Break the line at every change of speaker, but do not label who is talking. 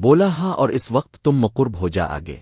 بولا ہاں اور اس وقت تم مقرب ہو جا آگے۔